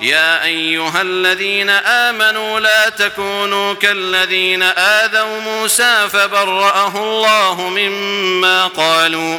يا أيها الذين آمنوا لا تكونوا كالذين آذوا موسى فبرأه الله مما قالوا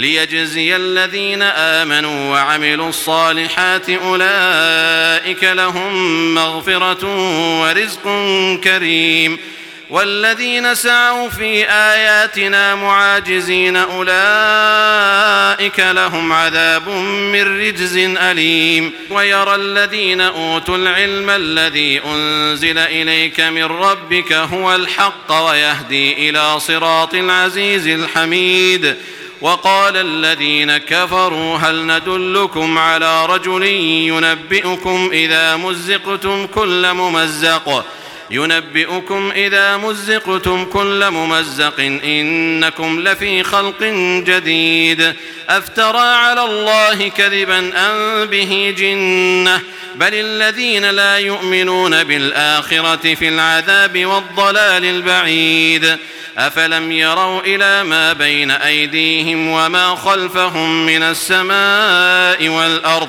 ليجزي الذين آمنوا وعملوا الصالحات أولئك لهم مغفرة ورزق كريم والذين سعوا في آياتنا معاجزين أولئك لهم عذاب من رجز أليم ويرى الذين أوتوا العلم الذي أنزل إليك من ربك هو الحق ويهدي إلى صراط العزيز الحميد وقال الذين كفروا هل ندلكم على رجل ينبئكم إذا مزقتم كل ممزق ينبئكم إذا مزقتم كل ممزق إنكم لفي خلق جديد أفترى على الله كذبا أم به جنة بل الذين لا يؤمنون بالآخرة في العذاب والضلال البعيد أفلم يروا إلى ما بين أيديهم وما خلفهم من السماء والأرض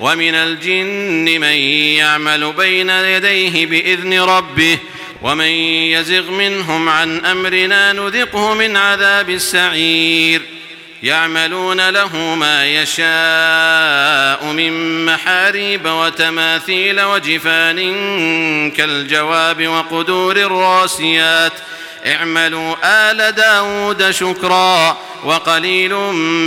ومن الجن من يعمل بين يديه بإذن ربه ومن يزغ منهم عن أمرنا نذقه من عذاب السعير. يعملون له ما يشاء من محاريب وتماثيل وجفان كالجواب وقدور الراسيات. اعملوا آل داود شكرا وقليل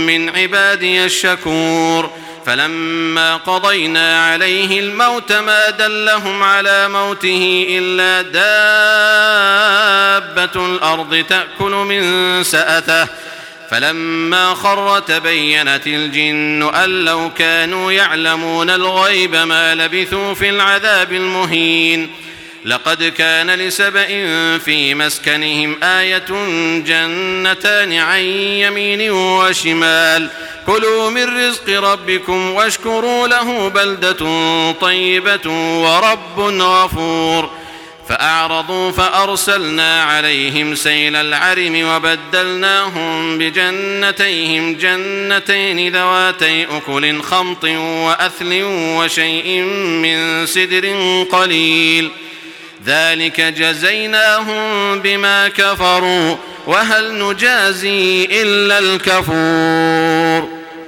من عبادي الشكور. فلما قضينا عليه الموت ما دلهم على موته إلا دابة الأرض تأكل من سأته. فلما خر تبينت الجن أن لو كانوا يعلمون الغيب ما لبثوا في العذاب المهين. لقد كان لسبأ في مسكنهم آية جنتان عن يمين وشمال. كلوا من رزق ربكم واشكروا له بلدة طيبة ورب غفور. فأعرضوا فأرسلنا عليهم سيل العرم وبدلناهم بجنتيهم جنتين ذواتي أكل خمط وأثل وشيء من سدر قليل. ذلك جزيناهم بما كفروا وهل نجازي إلا الكفور.